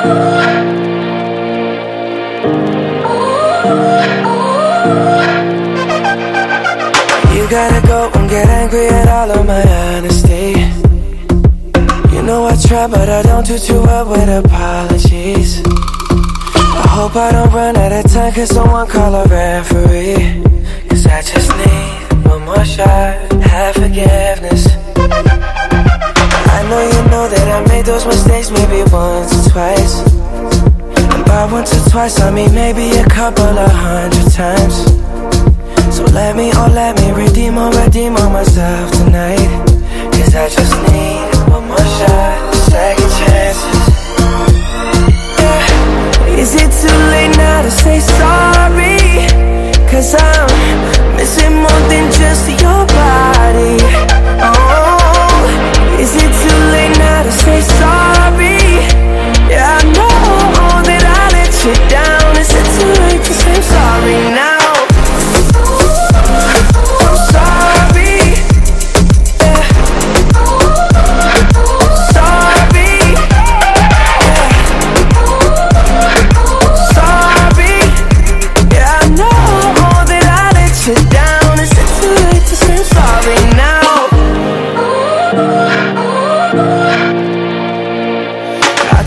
You gotta go and get angry at all of my honesty. You know I try, but I don't do too well with apologies. I hope I don't run out of time, cause someone call a referee. Cause I just need one more shot, have forgiveness. Made those mistakes maybe once or twice. And by once or twice, I mean maybe a couple of hundred times. So let me, oh let me redeem or redeem on myself tonight Cause I just need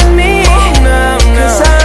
Oh, Cause I